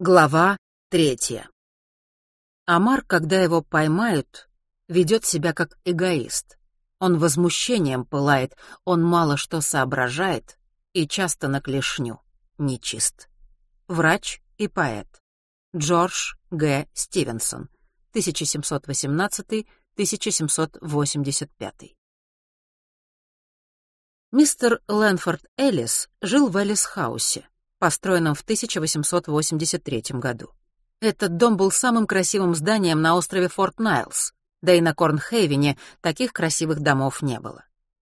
Глава третья. Амар, когда его поймают, ведет себя как эгоист. Он возмущением пылает, он мало что соображает и часто на клешню, нечист. Врач и поэт. Джордж Г. Стивенсон, 1718-1785. Мистер Лэнфорд Эллис жил в Эллис-хаусе построенном в 1883 году. Этот дом был самым красивым зданием на острове Форт Найлс, да и на Корнхейвене таких красивых домов не было.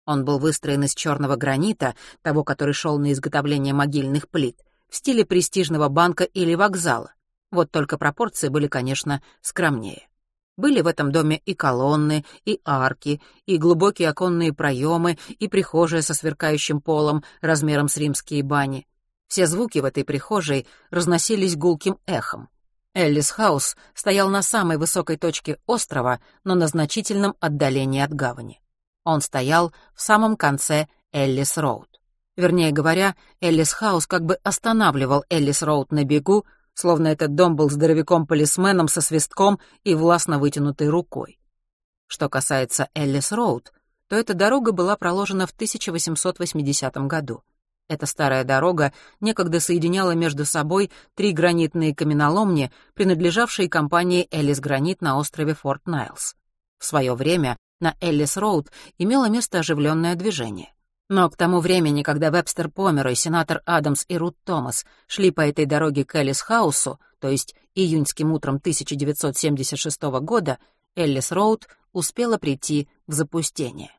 Он был выстроен из черного гранита, того, который шел на изготовление могильных плит, в стиле престижного банка или вокзала. Вот только пропорции были, конечно, скромнее. Были в этом доме и колонны, и арки, и глубокие оконные проемы, и прихожая со сверкающим полом размером с римские бани. Все звуки в этой прихожей разносились гулким эхом. Эллис Хаус стоял на самой высокой точке острова, но на значительном отдалении от гавани. Он стоял в самом конце Эллис Роуд. Вернее говоря, Эллис Хаус как бы останавливал Эллис Роуд на бегу, словно этот дом был здоровяком-полисменом со свистком и властно вытянутой рукой. Что касается Эллис Роуд, то эта дорога была проложена в 1880 году — эта старая дорога некогда соединяла между собой три гранитные каменоломни, принадлежавшие компании «Эллис Гранит» на острове Форт Найлс. В свое время на Эллис-Роуд имело место оживленное движение. Но к тому времени, когда Вебстер Помер и сенатор Адамс и Рут Томас шли по этой дороге к Эллис-хаусу, то есть июньским утром 1976 года, Эллис-Роуд успела прийти в запустение.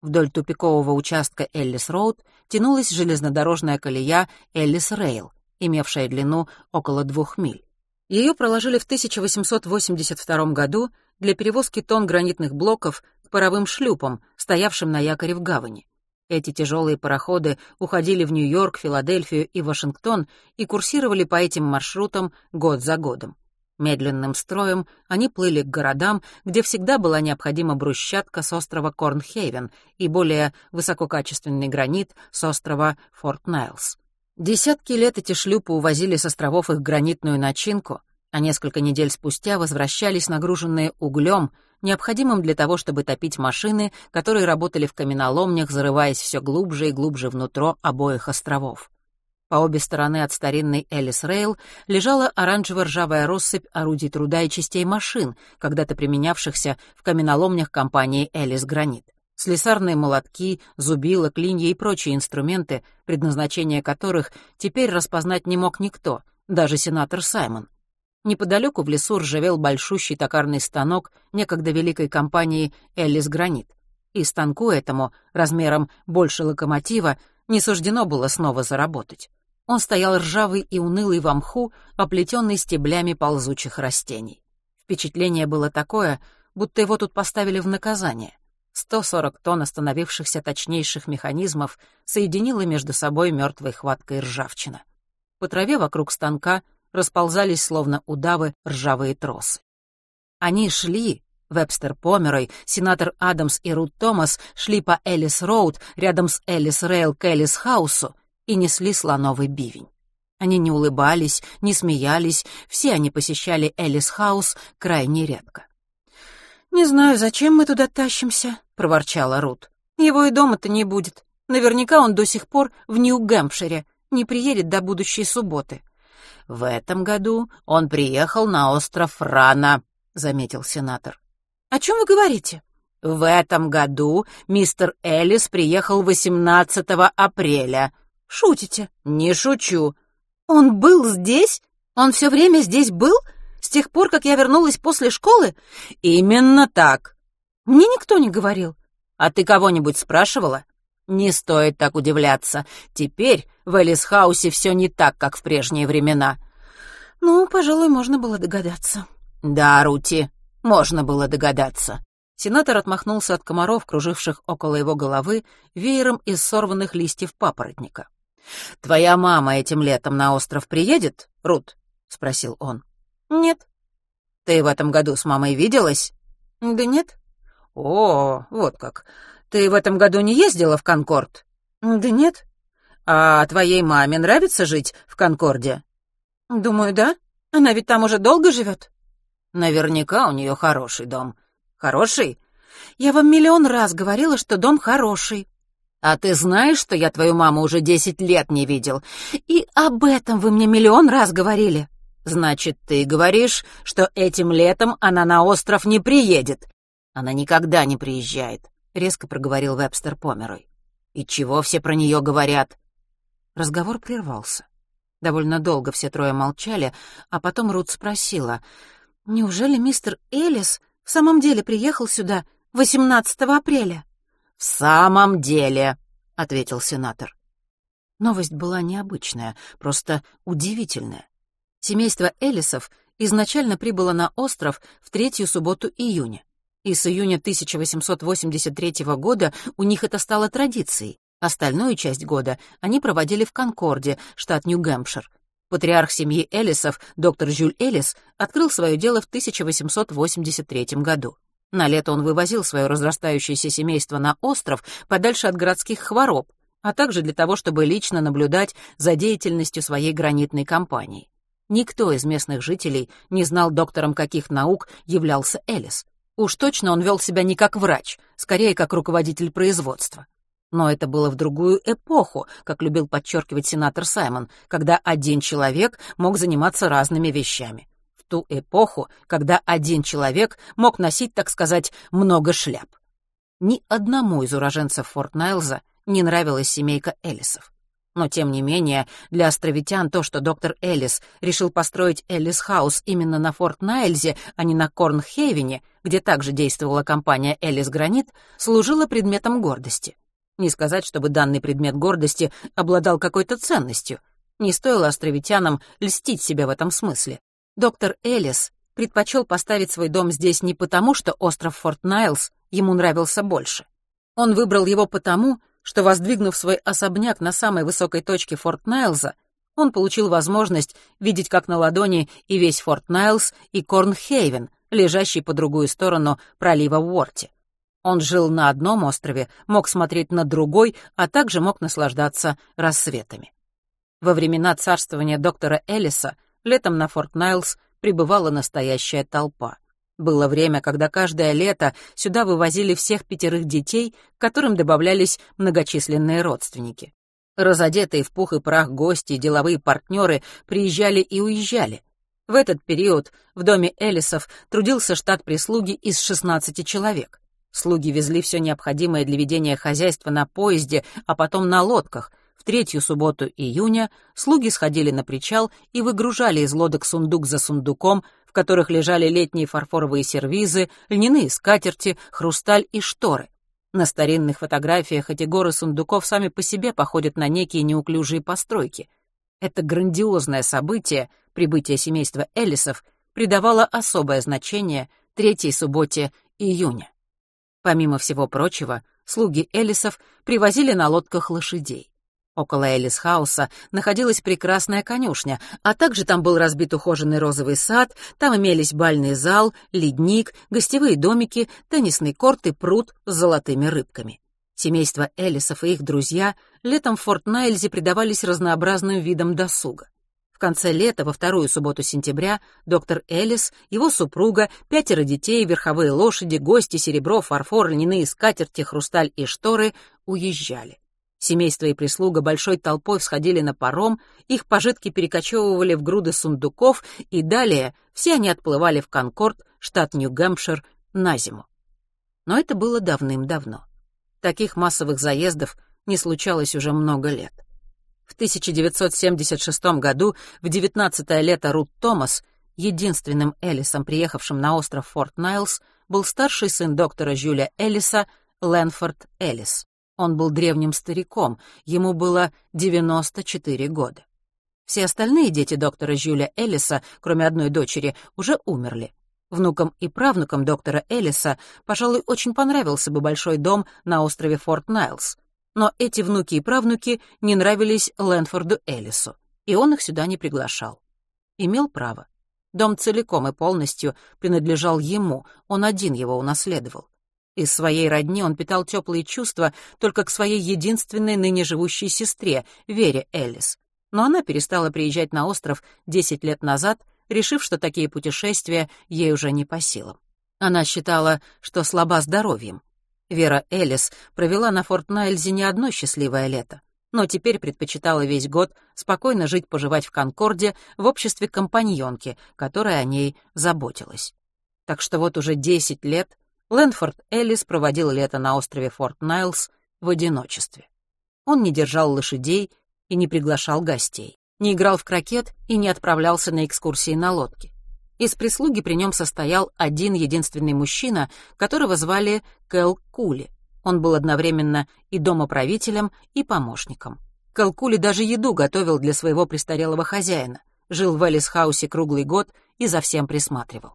Вдоль тупикового участка Эллис-Роуд тянулась железнодорожная колея Эллис-Рейл, имевшая длину около двух миль. Ее проложили в 1882 году для перевозки тонн гранитных блоков к паровым шлюпам, стоявшим на якоре в гавани. Эти тяжелые пароходы уходили в Нью-Йорк, Филадельфию и Вашингтон и курсировали по этим маршрутам год за годом. Медленным строем они плыли к городам, где всегда была необходима брусчатка с острова Корнхейвен и более высококачественный гранит с острова Форт Найлс. Десятки лет эти шлюпы увозили с островов их гранитную начинку, а несколько недель спустя возвращались нагруженные углем, необходимым для того, чтобы топить машины, которые работали в каменоломнях, зарываясь все глубже и глубже внутрь обоих островов. По обе стороны от старинной Элис Рейл лежала оранжево-ржавая россыпь орудий труда и частей машин, когда-то применявшихся в каменоломнях компании Элис Гранит. Слесарные молотки, зубила, клинья и прочие инструменты, предназначение которых теперь распознать не мог никто, даже сенатор Саймон. Неподалеку в лесу ржавел большущий токарный станок некогда великой компании Элис Гранит. И станку этому, размером больше локомотива, не суждено было снова заработать. Он стоял ржавый и унылый в мху, оплетенный стеблями ползучих растений. Впечатление было такое, будто его тут поставили в наказание. 140 тонн остановившихся точнейших механизмов соединила между собой мертвой хваткой ржавчина. По траве вокруг станка расползались, словно удавы, ржавые тросы. Они шли, Вебстер Померой, сенатор Адамс и Рут Томас шли по Эллис-Роуд рядом с Эллис-Рейл к Эллис-Хаусу, и несли слоновый бивень. Они не улыбались, не смеялись, все они посещали Элис Хаус крайне редко. «Не знаю, зачем мы туда тащимся», — проворчала Рут. «Его и дома-то не будет. Наверняка он до сих пор в Нью-Гэмпшире, не приедет до будущей субботы». «В этом году он приехал на остров Рана», — заметил сенатор. «О чем вы говорите?» «В этом году мистер Элlis приехал 18 апреля», «Шутите?» «Не шучу». «Он был здесь? Он все время здесь был? С тех пор, как я вернулась после школы?» «Именно так». «Мне никто не говорил». «А ты кого-нибудь спрашивала?» «Не стоит так удивляться. Теперь в Элисхаусе все не так, как в прежние времена». «Ну, пожалуй, можно было догадаться». «Да, Рути, можно было догадаться». Сенатор отмахнулся от комаров, круживших около его головы, веером из сорванных листьев папоротника. «Твоя мама этим летом на остров приедет, Рут?» — спросил он. «Нет». «Ты в этом году с мамой виделась?» «Да нет». «О, вот как. Ты в этом году не ездила в Конкорд?» «Да нет». «А твоей маме нравится жить в Конкорде?» «Думаю, да. Она ведь там уже долго живет?» «Наверняка у нее хороший дом. Хороший?» «Я вам миллион раз говорила, что дом хороший». «А ты знаешь, что я твою маму уже десять лет не видел?» «И об этом вы мне миллион раз говорили». «Значит, ты говоришь, что этим летом она на остров не приедет?» «Она никогда не приезжает», — резко проговорил Вебстер Померой. «И чего все про нее говорят?» Разговор прервался. Довольно долго все трое молчали, а потом Рут спросила, «Неужели мистер Элис в самом деле приехал сюда 18 апреля?» «В самом деле», — ответил сенатор. Новость была необычная, просто удивительная. Семейство Элисов изначально прибыло на остров в третью субботу июня. И с июня 1883 года у них это стало традицией. Остальную часть года они проводили в Конкорде, штат Нью-Гэмпшир. Патриарх семьи Элисов, доктор Жюль Элис, открыл свое дело в 1883 году. На лето он вывозил свое разрастающееся семейство на остров подальше от городских хвороб, а также для того, чтобы лично наблюдать за деятельностью своей гранитной компании. Никто из местных жителей не знал, доктором каких наук являлся Элис. Уж точно он вел себя не как врач, скорее как руководитель производства. Но это было в другую эпоху, как любил подчеркивать сенатор Саймон, когда один человек мог заниматься разными вещами. Ту эпоху, когда один человек мог носить, так сказать, много шляп. Ни одному из уроженцев Форт Найлза не нравилась семейка Эллисов. Но, тем не менее, для островитян то, что доктор Эллис решил построить Эллис Хаус именно на Форт Найлзе, а не на Корнхейвене, где также действовала компания Эллис Гранит, служило предметом гордости. Не сказать, чтобы данный предмет гордости обладал какой-то ценностью. Не стоило островитянам льстить себя в этом смысле. Доктор Эллис предпочел поставить свой дом здесь не потому, что остров Форт Найлз ему нравился больше. Он выбрал его потому, что, воздвигнув свой особняк на самой высокой точке Форт Найлза, он получил возможность видеть как на ладони и весь Форт Найлз, и Корнхейвен, лежащий по другую сторону пролива Уорти. Он жил на одном острове, мог смотреть на другой, а также мог наслаждаться рассветами. Во времена царствования доктора Эллиса летом на Форт Найлз прибывала настоящая толпа — было время, когда каждое лето сюда вывозили всех пятерых детей, к которым добавлялись многочисленные родственники. Разодетые в пух и прах гости и деловые партнеры приезжали и уезжали. В этот период в доме Элисов трудился штат прислуги из 16 человек. Слуги везли все необходимое для ведения хозяйства на поезде, а потом на лодках. Третью субботу июня слуги сходили на причал и выгружали из лодок сундук за сундуком в которых лежали летние фарфоровые сервизы, льняные скатерти, хрусталь и шторы. На старинных фотографиях эти горы сундуков сами по себе походят на некие неуклюжие постройки. Это грандиозное событие, прибытие семейства Эллисов, придавало особое значение третьей субботе июня. Помимо всего прочего, слуги Эллисов привозили на лодках лошадей. Около Элис-хауса находилась прекрасная конюшня, а также там был разбит ухоженный розовый сад, там имелись бальный зал, ледник, гостевые домики, теннисный корт и пруд с золотыми рыбками. Семейство Элисов и их друзья летом в Форт Найльзе предавались разнообразным видам досуга. В конце лета, во вторую субботу сентября, доктор Элис, его супруга, пятеро детей, верховые лошади, гости, серебро, фарфор, льняные скатерти, хрусталь и шторы уезжали. Семейство и прислуга большой толпой всходили на паром, их пожитки перекочевывали в груды сундуков, и далее все они отплывали в Конкорд, штат Нью-Гэмпшир, на зиму. Но это было давным-давно. Таких массовых заездов не случалось уже много лет. В 1976 году, в 19-е лето Рут Томас, единственным Элисом, приехавшим на остров Форт Найлс, был старший сын доктора Жюля Элиса, Лэнфорд Элис. Он был древним стариком, ему было 94 года. Все остальные дети доктора Жюля Эллиса, кроме одной дочери, уже умерли. Внукам и правнукам доктора Эллиса, пожалуй, очень понравился бы большой дом на острове Форт Найлс. Но эти внуки и правнуки не нравились Лэнфорду Эллису, и он их сюда не приглашал. Имел право. Дом целиком и полностью принадлежал ему, он один его унаследовал. Из своей родни он питал теплые чувства только к своей единственной ныне живущей сестре, Вере Эллис. но она перестала приезжать на остров 10 лет назад, решив, что такие путешествия ей уже не по силам. Она считала, что слаба здоровьем. Вера Элис провела на Форт Найльзе не одно счастливое лето, но теперь предпочитала весь год спокойно жить-поживать в Конкорде в обществе компаньонки, которая о ней заботилась. Так что вот уже 10 лет Лэнфорд Элис проводил лето на острове Форт Найлс в одиночестве. Он не держал лошадей и не приглашал гостей, не играл в крокет и не отправлялся на экскурсии на лодке. Из прислуги при нем состоял один единственный мужчина, которого звали Кэл Кули. Он был одновременно и домоправителем, и помощником. Кэл Кули даже еду готовил для своего престарелого хозяина, жил в Эллис-хаусе круглый год и за всем присматривал.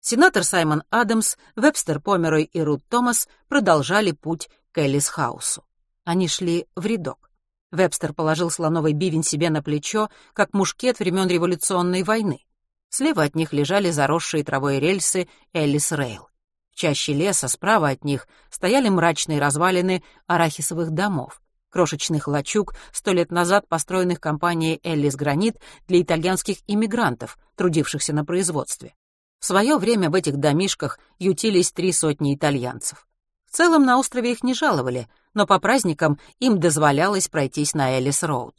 Сенатор Саймон Адамс, Вебстер Померой и Рут Томас продолжали путь к Эллис-хаусу. Они шли в рядок. Вебстер положил слоновый бивень себе на плечо, как мушкет времен революционной войны. Слева от них лежали заросшие травой рельсы Эллис Рейл. В чаще леса справа от них стояли мрачные развалины арахисовых домов, крошечных лачуг, сто лет назад построенных компанией Эллис Гранит для итальянских иммигрантов, трудившихся на производстве. В свое время в этих домишках ютились три сотни итальянцев. В целом на острове их не жаловали, но по праздникам им дозволялось пройтись на Эллис-Роуд.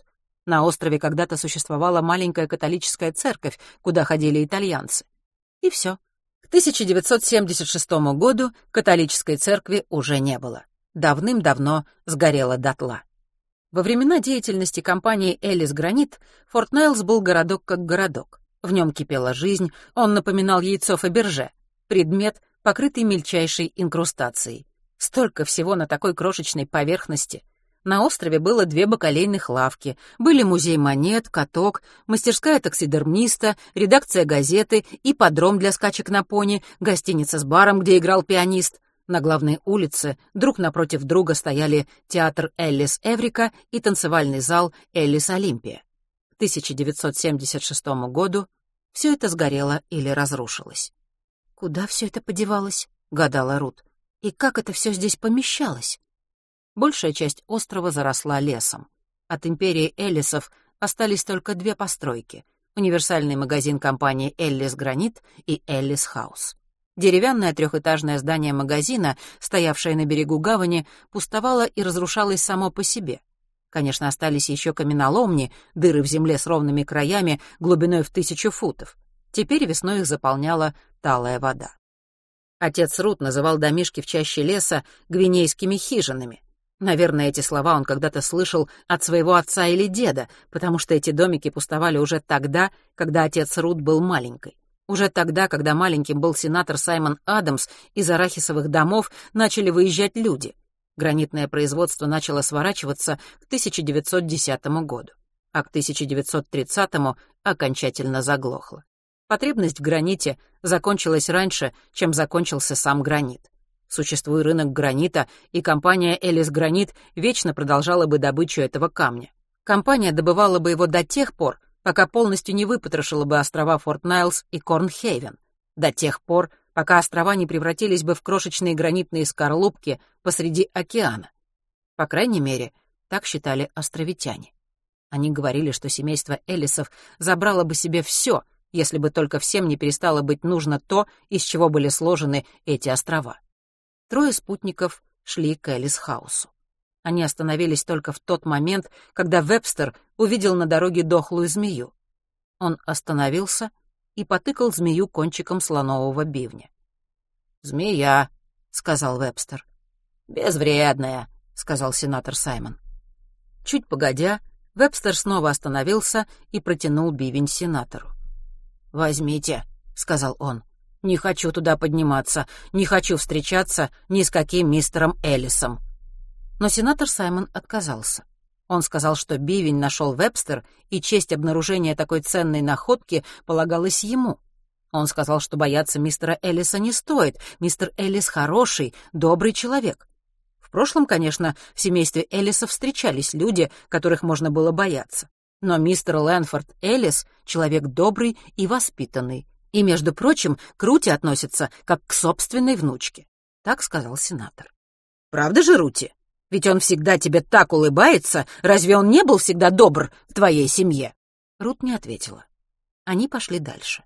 На острове когда-то существовала маленькая католическая церковь, куда ходили итальянцы. И все. К 1976 году католической церкви уже не было. Давным-давно сгорела дотла. Во времена деятельности компании «Элис Гранит» Форт Найлс был городок как городок. В нем кипела жизнь, он напоминал яйцо Фаберже, предмет, покрытый мельчайшей инкрустацией. Столько всего на такой крошечной поверхности. На острове было две бакалейных лавки, были музей монет, каток, мастерская таксидермиста, редакция газеты, и подром для скачек на пони, гостиница с баром, где играл пианист. На главной улице друг напротив друга стояли театр Эллис Эврика и танцевальный зал Эллис Олимпия. К 1976 году все это сгорело или разрушилось. «Куда все это подевалось?» — гадала Рут. «И как это все здесь помещалось?» большая часть острова заросла лесом. От империи Эллисов остались только две постройки — универсальный магазин компании «Эллис Гранит» и «Эллис Хаус». Деревянное трехэтажное здание магазина, стоявшее на берегу гавани, пустовало и разрушалось само по себе. Конечно, остались еще каменоломни, дыры в земле с ровными краями, глубиной в тысячу футов. Теперь весной их заполняла талая вода. Отец Рут называл домишки в чаще леса гвинейскими хижинами. Наверное, эти слова он когда-то слышал от своего отца или деда, потому что эти домики пустовали уже тогда, когда отец Рут был маленькой. Уже тогда, когда маленьким был сенатор Саймон Адамс, из арахисовых домов начали выезжать люди. Гранитное производство начало сворачиваться к 1910 году, а к 1930 окончательно заглохло. Потребность в граните закончилась раньше, чем закончился сам гранит. Существует рынок гранита, и компания «Элис Гранит» вечно продолжала бы добычу этого камня. Компания добывала бы его до тех пор, пока полностью не выпотрошила бы острова Форт Найлс и Корнхейвен. До тех пор, пока острова не превратились бы в крошечные гранитные скорлупки посреди океана. По крайней мере, так считали островитяне. Они говорили, что семейство Элисов забрало бы себе все, если бы только всем не перестало быть нужно то, из чего были сложены эти острова. Трое спутников шли к Элис-хаусу. Они остановились только в тот момент, когда Вебстер увидел на дороге дохлую змею. Он остановился и потыкал змею кончиком слонового бивня. «Змея», — сказал Вебстер. «Безвредная», — сказал сенатор Саймон. Чуть погодя, Вебстер снова остановился и протянул бивень сенатору. «Возьмите», — сказал он. Не хочу туда подниматься, не хочу встречаться ни с каким мистером Эллисом. Но сенатор Саймон отказался. Он сказал, что бивень нашел Вебстер, и честь обнаружения такой ценной находки полагалась ему. Он сказал, что бояться мистера Эллиса не стоит. Мистер Эллис хороший, добрый человек. В прошлом, конечно, в семействе Эллиса встречались люди, которых можно было бояться. Но мистер Лэнфорд Эллис — человек добрый и воспитанный, и, между прочим, к Рути относится как к собственной внучке. Так сказал сенатор. «Правда же, Рути?» Ведь он всегда тебе так улыбается. Разве он не был всегда добр в твоей семье?» Рут не ответила. Они пошли дальше.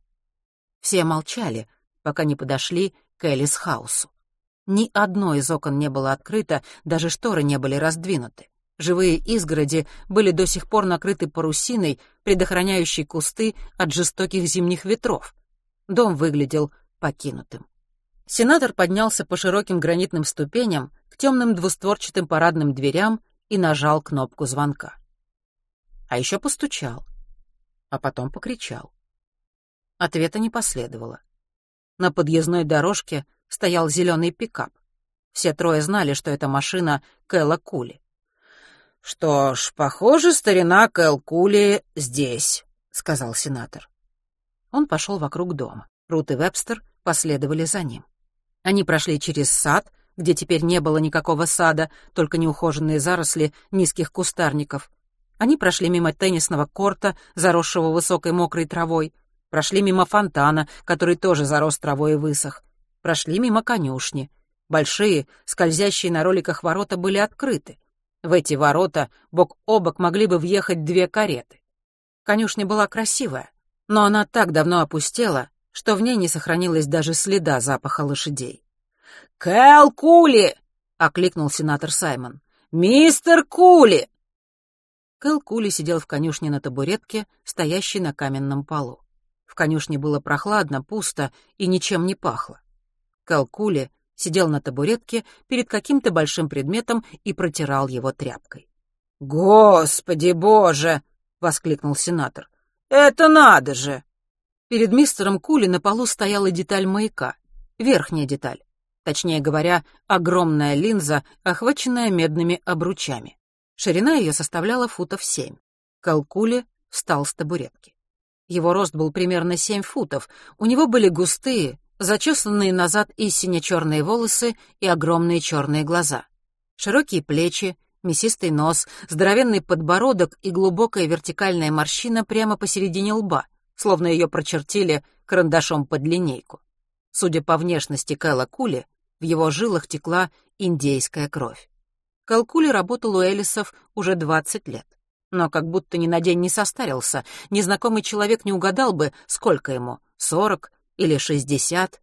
Все молчали, пока не подошли к Элис Хаусу. Ни одно из окон не было открыто, даже шторы не были раздвинуты. Живые изгороди были до сих пор накрыты парусиной, предохраняющей кусты от жестоких зимних ветров. Дом выглядел покинутым. Сенатор поднялся по широким гранитным ступеням к темным двустворчатым парадным дверям и нажал кнопку звонка. А еще постучал, а потом покричал. Ответа не последовало. На подъездной дорожке стоял зеленый пикап. Все трое знали, что это машина Кэлла Кули. «Что ж, похоже, старина Кэл Кули здесь», — сказал сенатор. Он пошел вокруг дома. Рут и Вебстер последовали за ним. Они прошли через сад, где теперь не было никакого сада, только неухоженные заросли низких кустарников. Они прошли мимо теннисного корта, заросшего высокой мокрой травой, прошли мимо фонтана, который тоже зарос травой и высох, прошли мимо конюшни. Большие, скользящие на роликах ворота были открыты. В эти ворота бок о бок могли бы въехать две кареты. Конюшня была красивая, но она так давно опустела, что в ней не сохранилось даже следа запаха лошадей. «Кэл Кули!» — окликнул сенатор Саймон. «Мистер Кули!» Кэл Кули сидел в конюшне на табуретке, стоящей на каменном полу. В конюшне было прохладно, пусто и ничем не пахло. Кэл Кули сидел на табуретке перед каким-то большим предметом и протирал его тряпкой. «Господи боже!» — воскликнул сенатор. «Это надо же!» Перед мистером Кули на полу стояла деталь маяка, верхняя деталь. Точнее говоря, огромная линза, охваченная медными обручами. Ширина ее составляла футов семь. Калкули встал с табуретки. Его рост был примерно семь футов, у него были густые, зачесанные назад и сине-черные волосы и огромные черные глаза. Широкие плечи, мясистый нос, здоровенный подбородок и глубокая вертикальная морщина прямо посередине лба, словно ее прочертили карандашом под линейку. Судя по внешности Кэла Кули, в его жилах текла индейская кровь. Кэл Кули работал у Элисов уже 20 лет. Но как будто ни на день не состарился, незнакомый человек не угадал бы, сколько ему — сорок или шестьдесят.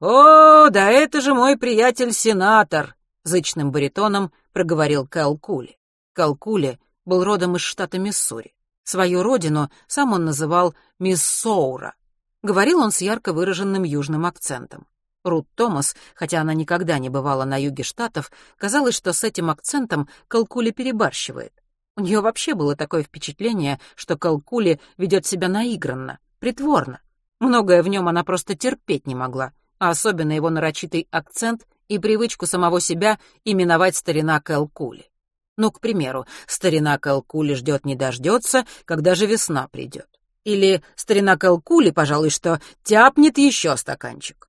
«О, да это же мой приятель-сенатор!» — зычным баритоном проговорил Кэл Кули. Кэл Кули был родом из штата Миссури. Свою родину сам он называл Миссоура. Говорил он с ярко выраженным южным акцентом. Рут Томас, хотя она никогда не бывала на юге Штатов, казалось, что с этим акцентом Калкули перебарщивает. У нее вообще было такое впечатление, что Калкули ведет себя наигранно, притворно. Многое в нем она просто терпеть не могла, а особенно его нарочитый акцент и привычку самого себя именовать старина Калкули. Ну, к примеру, старина Калкули ждет не дождется, когда же весна придет. Или старина Калкули, пожалуй, что тяпнет еще стаканчик.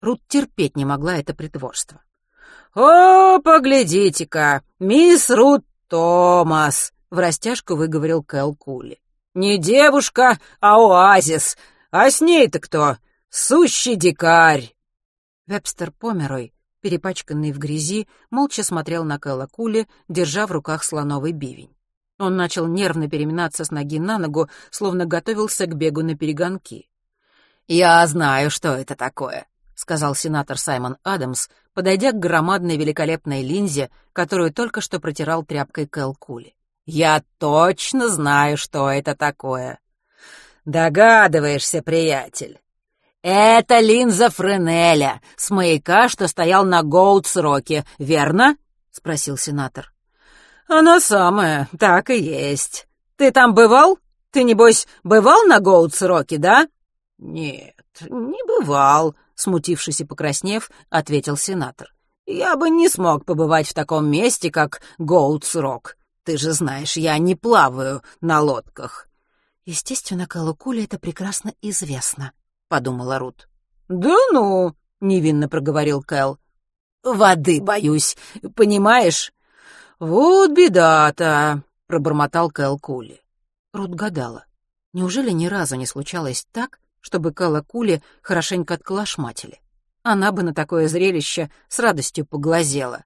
Рут терпеть не могла это притворство. «О, поглядите-ка, мисс Рут Томас!» — в растяжку выговорил Калкули. «Не девушка, а оазис. А с ней-то кто? Сущий дикарь!» Вебстер Померой перепачканный в грязи, молча смотрел на Кэлла Кули, держа в руках слоновый бивень. Он начал нервно переминаться с ноги на ногу, словно готовился к бегу на перегонки. «Я знаю, что это такое», — сказал сенатор Саймон Адамс, подойдя к громадной великолепной линзе, которую только что протирал тряпкой Кэл Кули. «Я точно знаю, что это такое». «Догадываешься, приятель. «Это линза Френеля с маяка, что стоял на Гоутс-Роке, верно?» — спросил сенатор. «Она самая, так и есть. Ты там бывал? Ты, небось, бывал на Гоутс-Роке, да?» «Нет, не бывал», — смутившись и покраснев, ответил сенатор. «Я бы не смог побывать в таком месте, как Гоутс-Рок. Ты же знаешь, я не плаваю на лодках». Естественно, Калукуле это прекрасно известно, — подумала Рут. «Да ну!» — невинно проговорил Кэл. «Воды боюсь, понимаешь?» «Вот беда-то!» — пробормотал Кэл Кули. Рут гадала. Неужели ни разу не случалось так, чтобы Кэла Кули хорошенько отколошматили? Она бы на такое зрелище с радостью поглазела.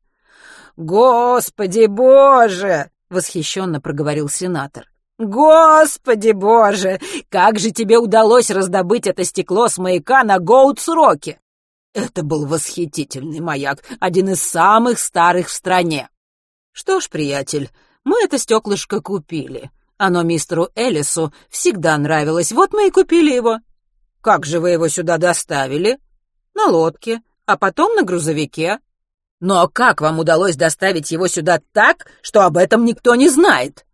«Господи боже!» — восхищенно проговорил сенатор. «Господи боже! Как же тебе удалось раздобыть это стекло с маяка на Гоутс-Роке?» «Это был восхитительный маяк, один из самых старых в стране». «Что ж, приятель, мы это стеклышко купили. Оно мистеру Элису всегда нравилось, вот мы и купили его». «Как же вы его сюда доставили?» «На лодке, а потом на грузовике». «Но как вам удалось доставить его сюда так, что об этом никто не знает?»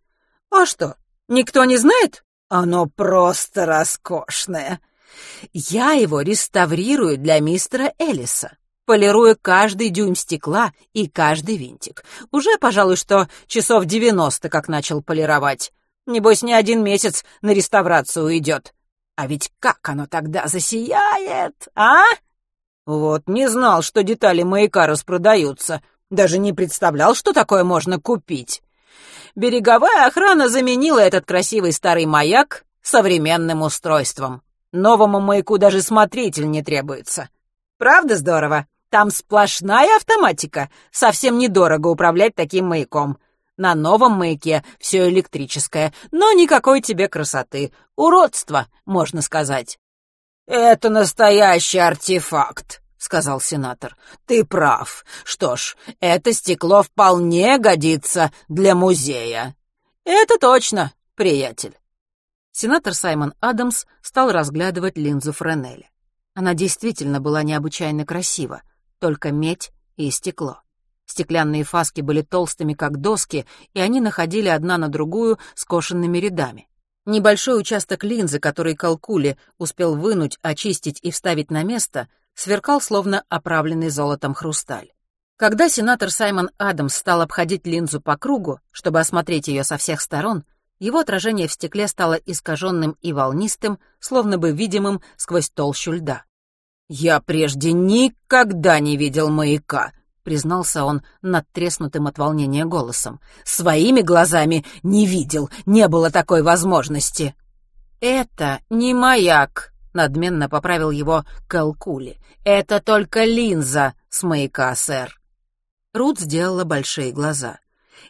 «А что, Никто не знает? Оно просто роскошное. Я его реставрирую для мистера Элиса. Полирую каждый дюйм стекла и каждый винтик. Уже, пожалуй, что часов девяносто как начал полировать. Небось, не один месяц на реставрацию уйдет. А ведь как оно тогда засияет, а? Вот не знал, что детали маяка распродаются. Даже не представлял, что такое можно купить береговая охрана заменила этот красивый старый маяк современным устройством. Новому маяку даже смотритель не требуется. Правда здорово? Там сплошная автоматика. Совсем недорого управлять таким маяком. На новом маяке все электрическое, но никакой тебе красоты. Уродство, можно сказать. Это настоящий артефакт, — сказал сенатор. «Ты прав. Что ж, это стекло вполне годится для музея». «Это точно, приятель». Сенатор Саймон Адамс стал разглядывать линзу Френеля. Она действительно была необычайно красива, только медь и стекло. Стеклянные фаски были толстыми, как доски, и они находили одна на другую скошенными рядами. Небольшой участок линзы, который Калкули успел вынуть, очистить и вставить на место, сверкал словно оправленный золотом хрусталь. Когда сенатор Саймон Адамс стал обходить линзу по кругу, чтобы осмотреть ее со всех сторон, его отражение в стекле стало искаженным и волнистым, словно бы видимым сквозь толщу льда. «Я прежде никогда не видел маяка», — признался он надтреснутым от волнения голосом. «Своими глазами не видел, не было такой возможности». «Это не маяк», — надменно поправил его Калкули. «Это только линза с маяка, сэр». Рут сделала большие глаза.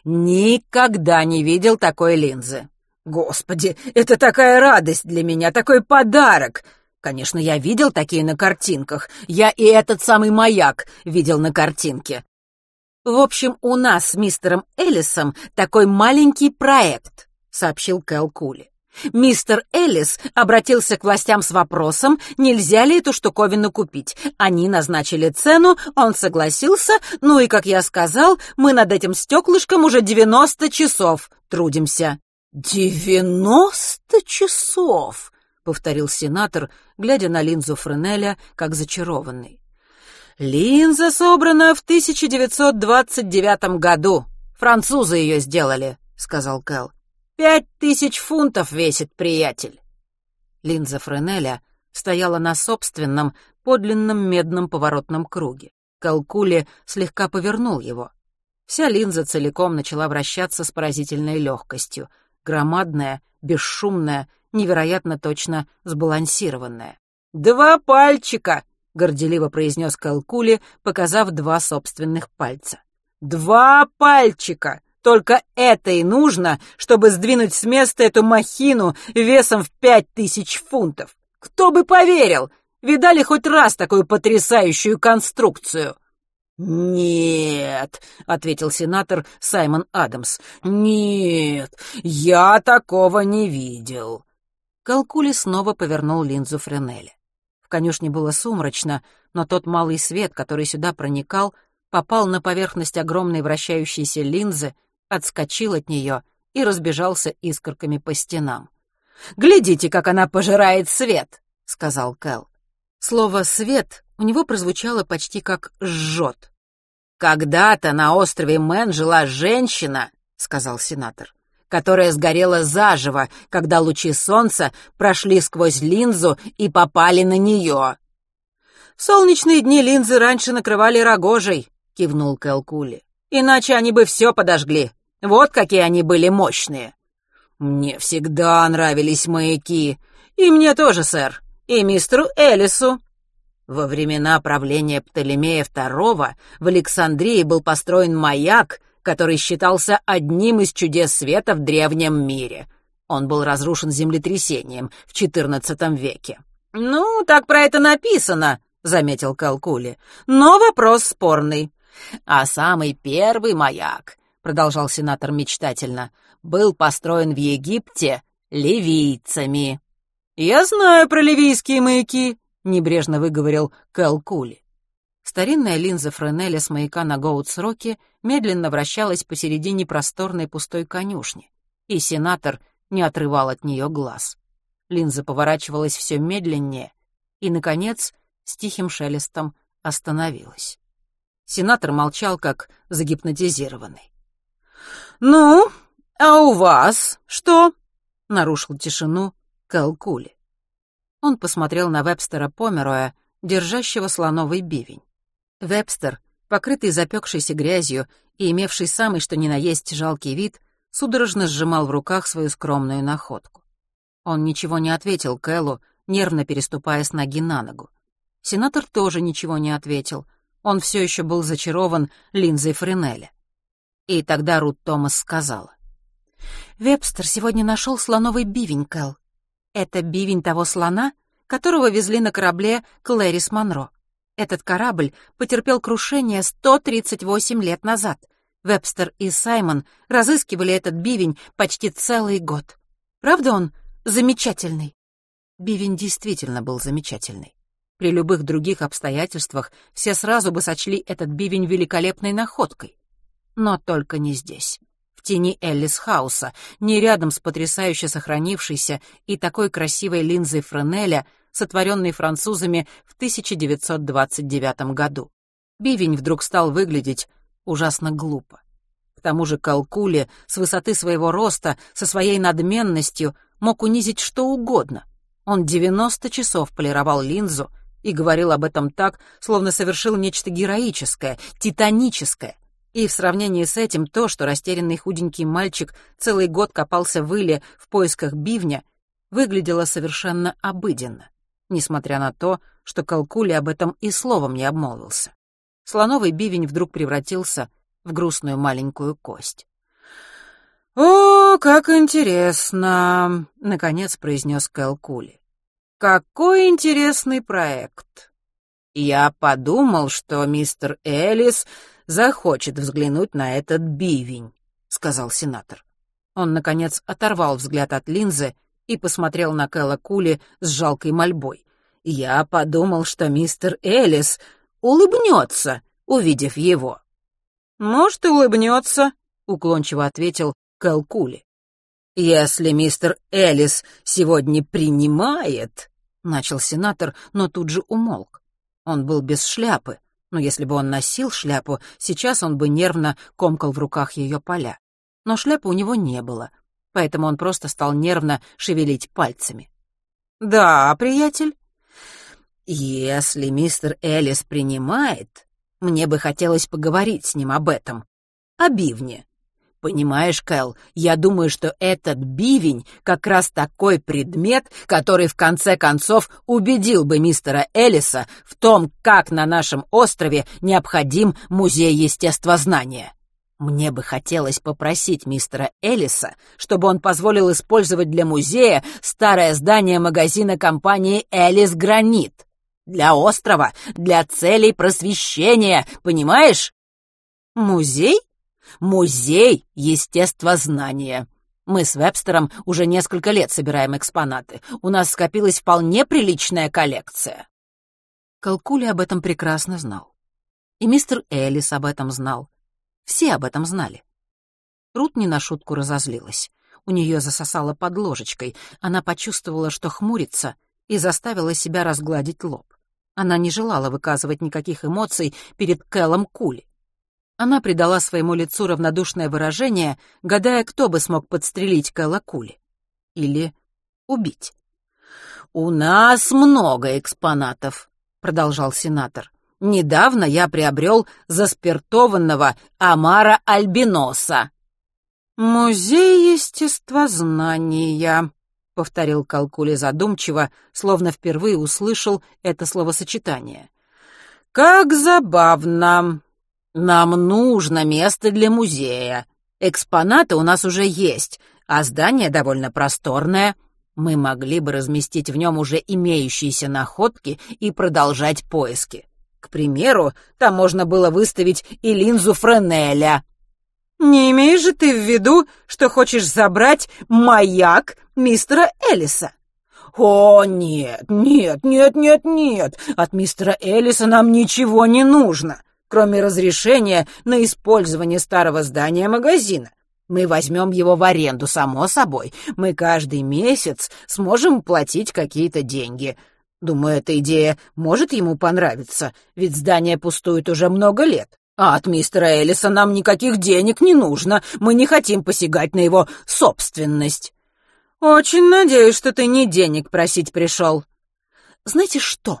«Никогда не видел такой линзы. Господи, это такая радость для меня, такой подарок!» Конечно, я видел такие на картинках. Я и этот самый маяк видел на картинке. В общем, у нас с мистером Эллисом такой маленький проект, сообщил Кэл Кули. Мистер Эллис обратился к властям с вопросом, нельзя ли эту штуковину купить. Они назначили цену, он согласился, ну и, как я сказал, мы над этим стеклышком уже 90 часов трудимся. «Девяносто часов!» — повторил сенатор, глядя на линзу Френеля, как зачарованный. «Линза собрана в 1929 году. Французы ее сделали», — сказал Кэл. Пять тысяч фунтов весит, приятель!» Линза Френеля стояла на собственном, подлинном медном поворотном круге. Калкули слегка повернул его. Вся линза целиком начала вращаться с поразительной легкостью. Громадная, бесшумная, невероятно точно сбалансированная. «Два пальчика!» — горделиво произнес Калкули, показав два собственных пальца. «Два пальчика! Только это и нужно, чтобы сдвинуть с места эту махину весом в пять тысяч фунтов. Кто бы поверил? Видали хоть раз такую потрясающую конструкцию?» «Нет», — ответил сенатор Саймон Адамс, — «нет, я такого не видел». Калкули снова повернул линзу Френеля. В конюшне было сумрачно, но тот малый свет, который сюда проникал, попал на поверхность огромной вращающейся линзы, отскочил от нее и разбежался искорками по стенам. «Глядите, как она пожирает свет!» — сказал Кэл. Слово «свет» у него прозвучало почти как «жжет». «Когда-то на острове Мэн жила женщина», — сказал сенатор, «которая сгорела заживо, когда лучи солнца прошли сквозь линзу и попали на нее». «В солнечные дни линзы раньше накрывали рогожей», — кивнул Кэл Кули. «Иначе они бы все подожгли. Вот какие они были мощные. Мне всегда нравились маяки. И мне тоже, сэр. И мистеру Элису. Во времена правления Птолемея II в Александрии был построен маяк, который считался одним из чудес света в древнем мире. Он был разрушен землетрясением в XIV веке. «Ну, так про это написано», — заметил Калкули. «Но вопрос спорный. А самый первый маяк, — продолжал сенатор мечтательно, — был построен в Египте ливийцами». «Я знаю про ливийские маяки», — небрежно выговорил Калкули. Старинная линза Френеля с маяка на Гоутс-Роке медленно вращалась посередине просторной пустой конюшни, и сенатор не отрывал от нее глаз. Линза поворачивалась все медленнее и, наконец, с тихим шелестом остановилась. Сенатор молчал, как загипнотизированный. «Ну, а у вас что?» — нарушил тишину Кэл Кули. Он посмотрел на Вебстера Помероя, держащего слоновый бивень. Вебстер, покрытый запекшейся грязью и имевший самый что ни на есть жалкий вид, судорожно сжимал в руках свою скромную находку. Он ничего не ответил Кэлу, нервно переступая с ноги на ногу. Сенатор тоже ничего не ответил. Он все еще был зачарован линзой Френеля. И тогда Рут Томас сказала. «Вебстер сегодня нашел слоновый бивень, Кэл. Это бивень того слона, которого везли на корабле Клэрис Монро. Этот корабль потерпел крушение 138 лет назад. Вебстер и Саймон разыскивали этот бивень почти целый год. Правда он замечательный?» Бивень действительно был замечательный. При любых других обстоятельствах все сразу бы сочли этот бивень великолепной находкой. Но только не здесь, в тени Эллис Хауса, не рядом с потрясающе сохранившейся и такой красивой линзой Френеля, сотворенной французами в 1929 году. Бивень вдруг стал выглядеть ужасно глупо. К тому же Калкуле с высоты своего роста, со своей надменностью, мог унизить что угодно. Он 90 часов полировал линзу, и говорил об этом так, словно совершил нечто героическое, титаническое. И в сравнении с этим то, что растерянный худенький мальчик целый год копался в иле в поисках бивня, выглядело совершенно обыденно, несмотря на то, что Калкули об этом и словом не обмолвился. Слоновый бивень вдруг превратился в грустную маленькую кость. «О, как интересно!» — наконец произнес Калкули. Какой интересный проект. Я подумал, что мистер Элис захочет взглянуть на этот бивень, сказал сенатор. Он, наконец, оторвал взгляд от линзы и посмотрел на Кэлла Кули с жалкой мольбой. Я подумал, что мистер Элис улыбнется, увидев его. «Может, улыбнется», — уклончиво ответил Кэл Кули. «Если мистер Элис сегодня принимает...» — начал сенатор, но тут же умолк. Он был без шляпы, но если бы он носил шляпу, сейчас он бы нервно комкал в руках ее поля. Но шляпы у него не было, поэтому он просто стал нервно шевелить пальцами. «Да, приятель?» «Если мистер Элис принимает, мне бы хотелось поговорить с ним об этом. О бивне. Понимаешь, Кэл, я думаю, что этот бивень как раз такой предмет, который в конце концов убедил бы мистера Эллиса в том, как на нашем острове необходим музей естествознания. Мне бы хотелось попросить мистера Эллиса, чтобы он позволил использовать для музея старое здание магазина компании «Элис Гранит». Для острова, для целей просвещения, понимаешь? Музей? Музей естествознания. Мы с Вебстером уже несколько лет собираем экспонаты. У нас скопилась вполне приличная коллекция. Калкули об этом прекрасно знал. И мистер Элlis об этом знал. Все об этом знали. Рут не на шутку разозлилась. У нее засосало под ложечкой. Она почувствовала, что хмурится, и заставила себя разгладить лоб. Она не желала выказывать никаких эмоций перед Кэллом Кули. Она придала своему лицу равнодушное выражение, гадая, кто бы смог подстрелить Калакули. Или убить. «У нас много экспонатов», — продолжал сенатор. «Недавно я приобрел заспиртованного Амара Альбиноса». «Музей естествознания», — повторил Калкули задумчиво, словно впервые услышал это словосочетание. «Как забавно! Нам нужно место для музея. Экспонаты у нас уже есть, а здание довольно просторное. Мы могли бы разместить в нем уже имеющиеся находки и продолжать поиски. К примеру, там можно было выставить и линзу Френеля». «Не имеешь же ты в виду, что хочешь забрать маяк мистера Элиса?» «О, нет, нет, нет, нет, нет! От мистера Элиса нам ничего не нужно, кроме разрешения на использование старого здания магазина. Мы возьмем его в аренду, само собой. Мы каждый месяц сможем платить какие-то деньги. Думаю, эта идея может ему понравиться, ведь здание пустует уже много лет. А от мистера Элиса нам никаких денег не нужно. Мы не хотим посягать на его собственность. Очень надеюсь, что ты не денег просить пришел. Знаете что?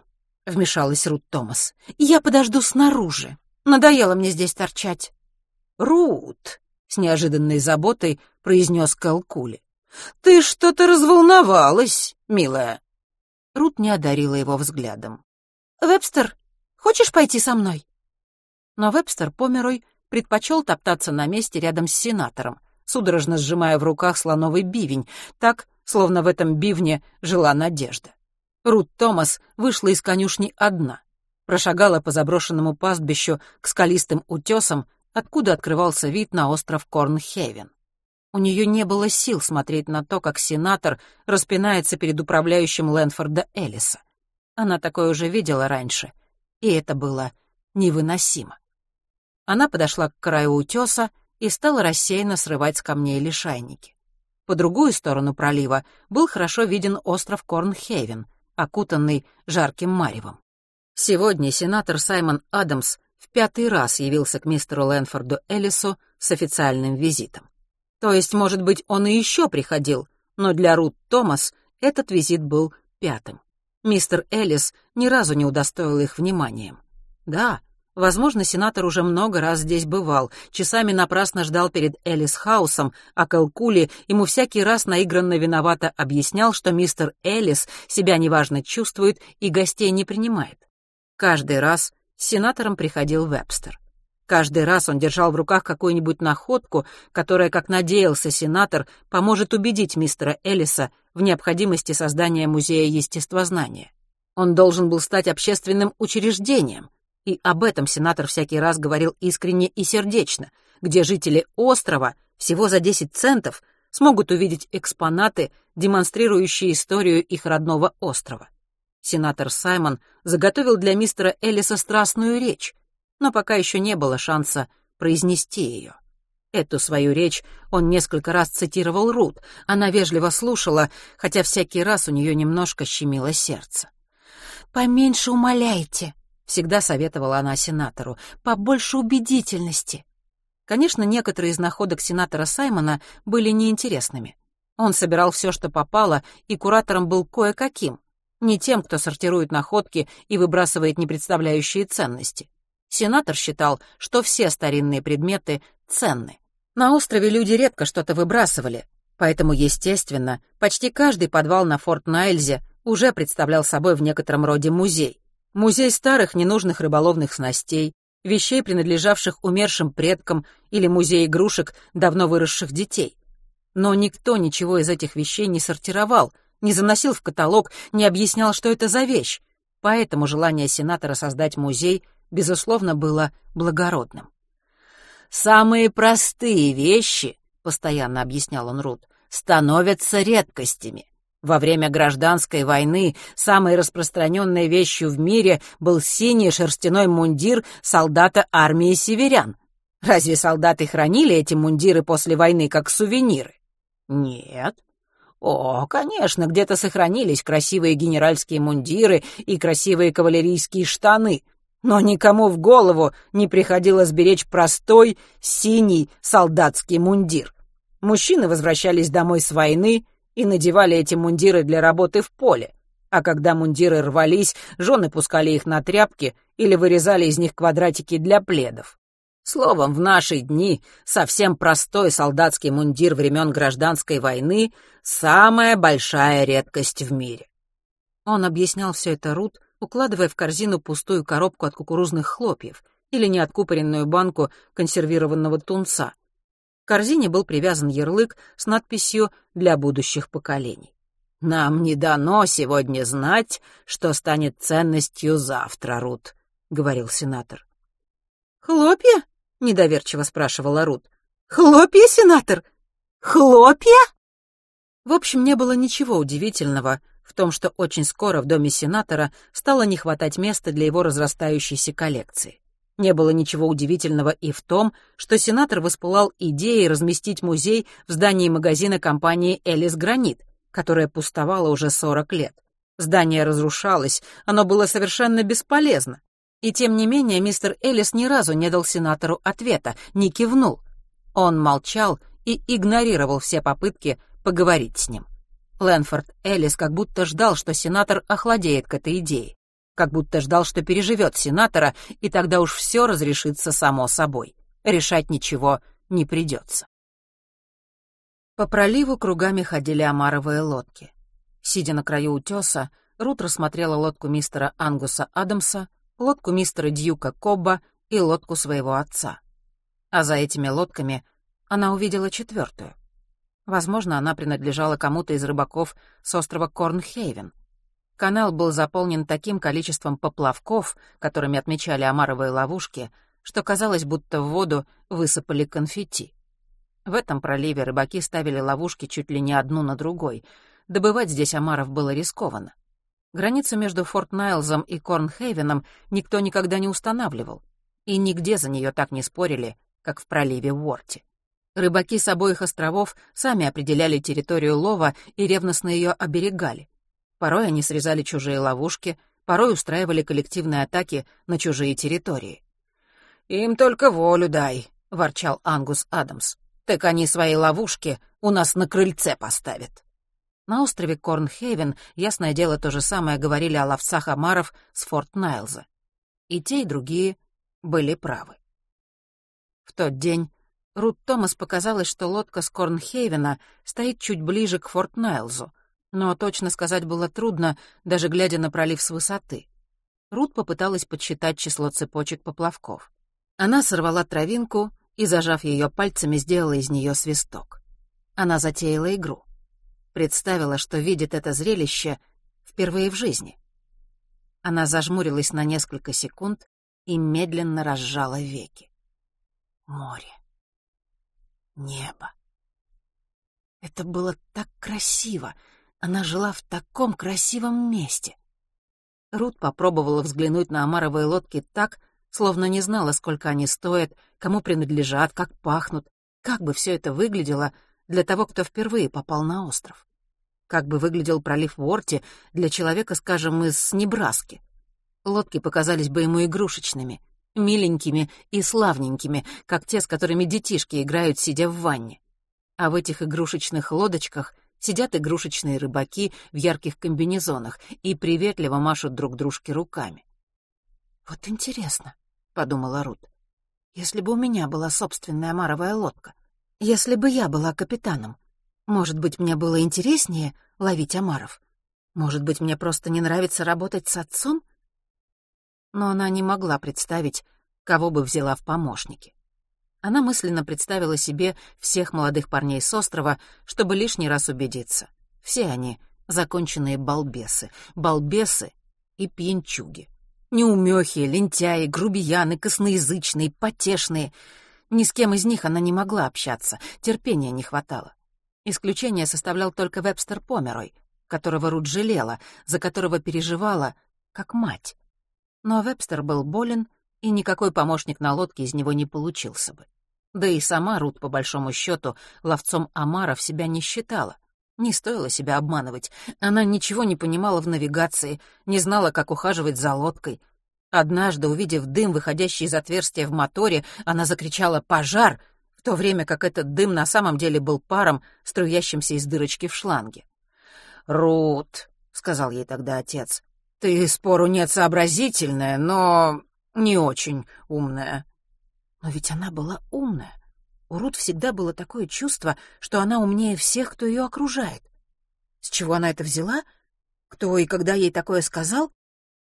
Вмешалась Рут Томас. Я подожду снаружи. Надоело мне здесь торчать. Рут, с неожиданной заботой произнес Кэл Кули. Ты что-то разволновалась, милая. Рут не одарила его взглядом. «Вебстер, хочешь пойти со мной?» но Вебстер Померой предпочел топтаться на месте рядом с сенатором, судорожно сжимая в руках слоновый бивень, так, словно в этом бивне жила надежда. Рут Томас вышла из конюшни одна, прошагала по заброшенному пастбищу к скалистым утесам, откуда открывался вид на остров Корнхевен. У нее не было сил смотреть на то, как сенатор распинается перед управляющим Лэнфорда Эллиса. Она такое уже видела раньше, и это было невыносимо. Она подошла к краю утеса и стала рассеянно срывать с камней лишайники. По другую сторону пролива был хорошо виден остров Корнхейвен, окутанный жарким маревом. Сегодня сенатор Саймон Адамс в пятый раз явился к мистеру Лэнфорду Эллису с официальным визитом. То есть, может быть, он и еще приходил, но для Рут Томас этот визит был пятым. Мистер Эллис ни разу не удостоил их вниманием. Да, Возможно, сенатор уже много раз здесь бывал, часами напрасно ждал перед Элис Хаусом, а Калкули ему всякий раз наигранно виновато объяснял, что мистер Элис себя неважно чувствует и гостей не принимает. Каждый раз с сенатором приходил Вебстер. Каждый раз он держал в руках какую-нибудь находку, которая, как надеялся сенатор, поможет убедить мистера Элиса в необходимости создания музея естествознания. Он должен был стать общественным учреждением — и об этом сенатор всякий раз говорил искренне и сердечно, где жители острова всего за 10 центов смогут увидеть экспонаты, демонстрирующие историю их родного острова. Сенатор Саймон заготовил для мистера Эллиса страстную речь, но пока еще не было шанса произнести ее. Эту свою речь он несколько раз цитировал Рут. Она вежливо слушала, хотя всякий раз у нее немножко щемило сердце. «Поменьше умоляйте», всегда советовала она сенатору, побольше убедительности. Конечно, некоторые из находок сенатора Саймона были неинтересными. Он собирал все, что попало, и куратором был кое-каким, не тем, кто сортирует находки и выбрасывает непредставляющие ценности. Сенатор считал, что все старинные предметы ценны. На острове люди редко что-то выбрасывали, поэтому, естественно, почти каждый подвал на Форт Найльзе уже представлял собой в некотором роде музей. Музей старых ненужных рыболовных снастей, вещей, принадлежавших умершим предкам, или музей игрушек давно выросших детей. Но никто ничего из этих вещей не сортировал, не заносил в каталог, не объяснял, что это за вещь. Поэтому желание сенатора создать музей, безусловно, было благородным. «Самые простые вещи», — постоянно объяснял он Рут, — «становятся редкостями. Во время гражданской войны самой распространенной вещью в мире был синий шерстяной мундир солдата армии северян. Разве солдаты хранили эти мундиры после войны как сувениры? Нет. О, конечно, где-то сохранились красивые генеральские мундиры и красивые кавалерийские штаны, но никому в голову не приходило сберечь простой синий солдатский мундир. Мужчины возвращались домой с войны — и надевали эти мундиры для работы в поле. А когда мундиры рвались, жены пускали их на тряпки или вырезали из них квадратики для пледов. Словом, в наши дни совсем простой солдатский мундир времен гражданской войны — самая большая редкость в мире. Он объяснял все это Рут, укладывая в корзину пустую коробку от кукурузных хлопьев или неоткупоренную банку консервированного тунца. Корзине был привязан ярлык с надписью «Для будущих поколений». «Нам не дано сегодня знать, что станет ценностью завтра, Рут», — говорил сенатор. «Хлопья?» — недоверчиво спрашивала Рут. «Хлопья, сенатор? Хлопья?» В общем, не было ничего удивительного в том, что очень скоро в доме сенатора стало не хватать места для его разрастающейся коллекции. Не было ничего удивительного и в том, что сенатор воспылал идеей разместить музей в здании магазина компании «Элис Гранит», которая пустовала уже 40 лет. Здание разрушалось, оно было совершенно бесполезно. И тем не менее мистер Эллис ни разу не дал сенатору ответа, не кивнул. Он молчал и игнорировал все попытки поговорить с ним. Лэнфорд Эллис как будто ждал, что сенатор охладеет к этой идее, как будто ждал, что переживет сенатора, и тогда уж все разрешится само собой. Решать ничего не придется. По проливу кругами ходили омаровые лодки. Сидя на краю утеса, Рут рассмотрела лодку мистера Ангуса Адамса, лодку мистера Дьюка Кобба и лодку своего отца. А за этими лодками она увидела четвертую. Возможно, она принадлежала кому-то из рыбаков с острова Корнхейвен. Канал был заполнен таким количеством поплавков, которыми отмечали омаровые ловушки, что казалось, будто в воду высыпали конфетти. В этом проливе рыбаки ставили ловушки чуть ли не одну на другой. Добывать здесь омаров было рискованно. Границу между Форт Найлзом и Корнхейвеном никто никогда не устанавливал, и нигде за нее так не спорили, как в проливе Уорти. Рыбаки с обоих островов сами определяли территорию лова и ревностно ее оберегали. Порой они срезали чужие ловушки, порой устраивали коллективные атаки на чужие территории. «Им только волю дай», — ворчал Ангус Адамс так они свои ловушки у нас на крыльце поставят». На острове Корнхейвен, ясное дело, то же самое говорили о ловцах омаров с Форт Найлза. И те, и другие были правы. В тот день Рут Томас показалось, что лодка с Корнхейвена стоит чуть ближе к Форт Найлзу, но точно сказать было трудно, даже глядя на пролив с высоты. Рут попыталась подсчитать число цепочек поплавков. Она сорвала травинку и, зажав ее пальцами, сделала из нее свисток. Она затеяла игру. Представила, что видит это зрелище впервые в жизни. Она зажмурилась на несколько секунд и медленно разжала веки. Море. Небо. Это было так красиво. Она жила в таком красивом месте. Рут попробовала взглянуть на омаровые лодки так, словно не знала, сколько они стоят, кому принадлежат, как пахнут, как бы все это выглядело для того, кто впервые попал на остров. Как бы выглядел пролив Уорти для человека, скажем, из Небраски. Лодки показались бы ему игрушечными, миленькими и славненькими, как те, с которыми детишки играют, сидя в ванне. А в этих игрушечных лодочках сидят игрушечные рыбаки в ярких комбинезонах и приветливо машут друг дружке руками. Вот интересно, — подумала Рут. «Если бы у меня была собственная маровая лодка, если бы я была капитаном, может быть, мне было интереснее ловить омаров? Может быть, мне просто не нравится работать с отцом?» Но она не могла представить, кого бы взяла в помощники. Она мысленно представила себе всех молодых парней с острова, чтобы лишний раз убедиться. Все они — законченные балбесы, балбесы и пьянчуги. Неумехи, лентяи, грубияны, косноязычные, потешные. Ни с кем из них она не могла общаться, терпения не хватало. Исключение составлял только Вебстер Померой, которого Рут жалела, за которого переживала, как мать. Но Вебстер был болен, и никакой помощник на лодке из него не получился бы. Да и сама Рут, по большому счету, ловцом омаров себя не считала. Не стоило себя обманывать. Она ничего не понимала в навигации, не знала, как ухаживать за лодкой. Однажды, увидев дым, выходящий из отверстия в моторе, она закричала «Пожар!», в то время как этот дым на самом деле был паром, струящимся из дырочки в шланге. «Рут», — сказал ей тогда отец, — «ты, спору нет, сообразительная, но не очень умная». Но ведь она была умная. У Рут всегда было такое чувство, что она умнее всех, кто ее окружает. С чего она это взяла? Кто и когда ей такое сказал?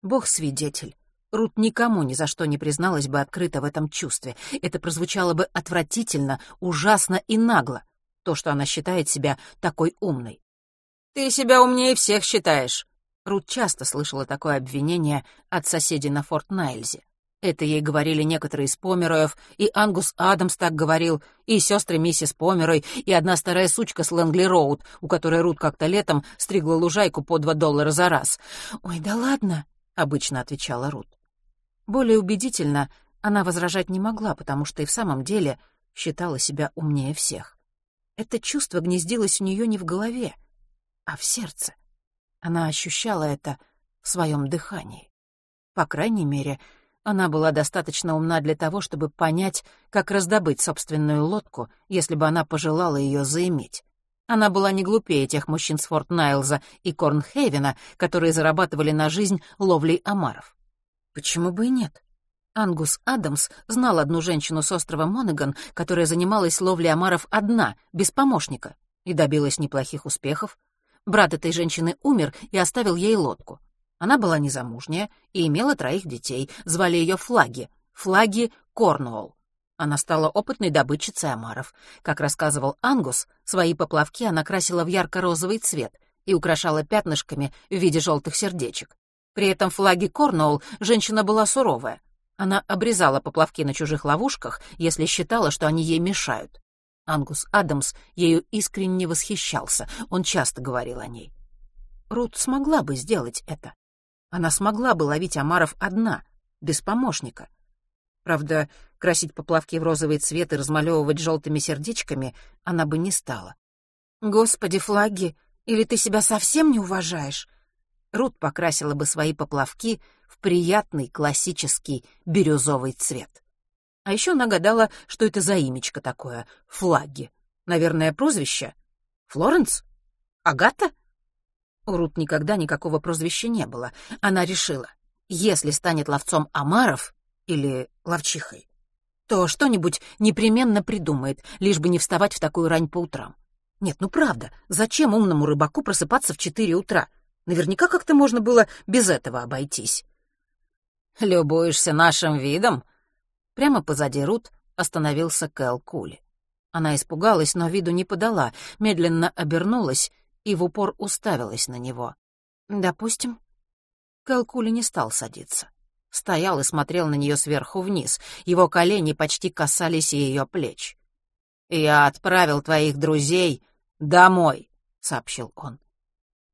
Бог свидетель. Рут никому ни за что не призналась бы открыто в этом чувстве. Это прозвучало бы отвратительно, ужасно и нагло. То, что она считает себя такой умной. «Ты себя умнее всех считаешь». Рут часто слышала такое обвинение от соседей на Форт Найльзе. Это ей говорили некоторые из Помероев, и Ангус Адамс так говорил, и сестры миссис Померой, и одна старая сучка с Лэнгли Роуд, у которой Рут как-то летом стригла лужайку по два доллара за раз. «Ой, да ладно», — обычно отвечала Рут. Более убедительно она возражать не могла, потому что и в самом деле считала себя умнее всех. Это чувство гнездилось у нее не в голове, а в сердце. Она ощущала это в своем дыхании. По крайней мере, — она была достаточно умна для того, чтобы понять, как раздобыть собственную лодку, если бы она пожелала ее заиметь. Она была не глупее тех мужчин с Форт Найлза и Корнхейвена, которые зарабатывали на жизнь ловлей омаров. Почему бы и нет? Ангус Адамс знал одну женщину с острова Монаган, которая занималась ловлей омаров одна, без помощника, и добилась неплохих успехов. Брат этой женщины умер и оставил ей лодку. Она была незамужняя и имела троих детей. Звали ее Флаги. Флаги Корнуолл. Она стала опытной добытчицей омаров. Как рассказывал Ангус, свои поплавки она красила в ярко-розовый цвет и украшала пятнышками в виде желтых сердечек. При этом флаги Корнуолл женщина была суровая. Она обрезала поплавки на чужих ловушках, если считала, что они ей мешают. Ангус Адамс ею искренне восхищался, он часто говорил о ней. Рут смогла бы сделать это. Она смогла бы ловить омаров одна, без помощника. Правда, красить поплавки в розовый цвет и размалевывать желтыми сердечками она бы не стала. «Господи, флаги, или ты себя совсем не уважаешь?» Рут покрасила бы свои поплавки в приятный классический бирюзовый цвет. А еще нагадала, что это за имечко такое — флаги. Наверное, прозвище? Флоренс? Агата? У Рут никогда никакого прозвища не было. Она решила, если станет ловцом омаров или ловчихой, то что-нибудь непременно придумает, лишь бы не вставать в такую рань по утрам. Нет, ну правда, зачем умному рыбаку просыпаться в четыре утра? Наверняка как-то можно было без этого обойтись. «Любуешься нашим видом?» Прямо позади Рут остановился Кэл Кули. Она испугалась, но виду не подала, медленно обернулась и в упор уставилась на него. «Допустим». Калкули не стал садиться. Стоял и смотрел на нее сверху вниз. Его колени почти касались ее плеч. «Я отправил твоих друзей домой», — сообщил он.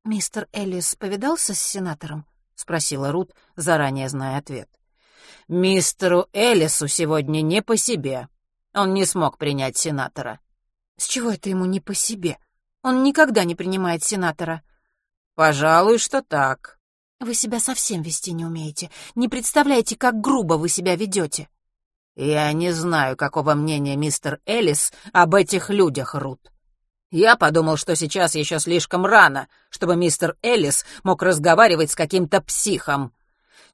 «Мистер Эллис повидался с сенатором?» — спросила Рут, заранее зная ответ. «Мистеру Эллису сегодня не по себе. Он не смог принять сенатора». «С чего это ему не по себе?» Он никогда не принимает сенатора». «Пожалуй, что так». «Вы себя совсем вести не умеете. Не представляете, как грубо вы себя ведете». «Я не знаю, какого мнения мистер Элlis об этих людях, Рут. Я подумал, что сейчас еще слишком рано, чтобы мистер Элlis мог разговаривать с каким-то психом».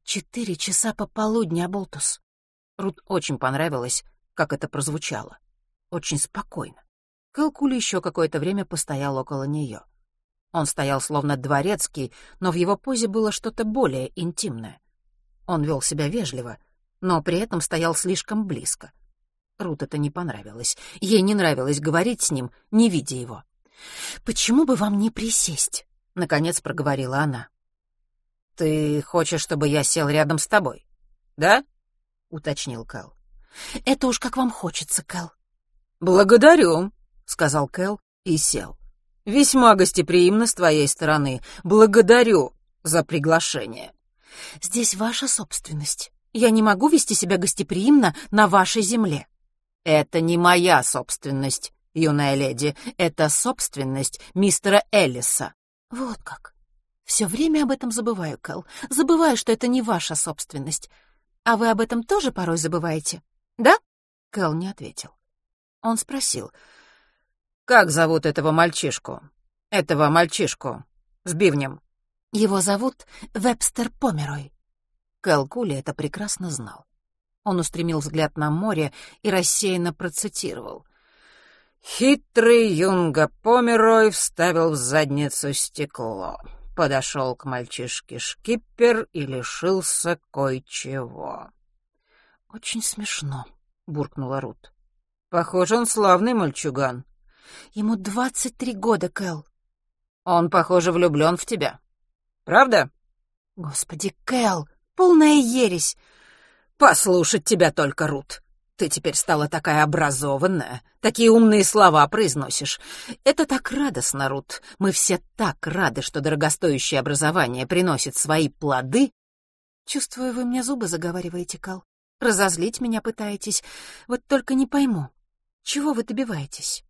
«Четыре часа пополудни, Аболтус». Рут очень понравилось, как это прозвучало. Очень спокойно. Калкули еще какое-то время постоял около нее. Он стоял словно дворецкий, но в его позе было что-то более интимное. Он вел себя вежливо, но при этом стоял слишком близко. Рут это не понравилось. Ей не нравилось говорить с ним, не видя его. «Почему бы вам не присесть?» — наконец проговорила она. «Ты хочешь, чтобы я сел рядом с тобой, да?» — уточнил Кэл. «Это уж как вам хочется, Кэл». «Благодарю», — сказал Кэл и сел. «Весьма гостеприимно с твоей стороны. Благодарю за приглашение». «Здесь ваша собственность. Я не могу вести себя гостеприимно на вашей земле». «Это не моя собственность, юная леди. Это собственность мистера Эллиса». «Вот как. Все время об этом забываю, Кэл. Забываю, что это не ваша собственность. А вы об этом тоже порой забываете, да?» Кэл не ответил. Он спросил, как зовут этого мальчишку? Этого мальчишку. С бивнем. Его зовут Вебстер Померой. Кэлкули это прекрасно знал. Он устремил взгляд на море и рассеянно процитировал. «Хитрый Юнга Померой вставил в задницу стекло. Подошел к мальчишке шкиппер и лишился кое-чего». «Очень смешно», — буркнула Рут. «Похоже, он славный мальчуган». «Ему двадцать три года, Кэл». «Он, похоже, влюблен в тебя. Правда?» «Господи, Кэл, полная ересь!» «Послушать тебя только, Рут. Ты теперь стала такая образованная, такие умные слова произносишь. Это так радостно, Рут. Мы все так рады, что дорогостоящее образование приносит свои плоды». «Чувствую, вы мне зубы заговариваете, Кэл. Разозлить меня пытаетесь. Вот только не пойму, чего вы добиваетесь?»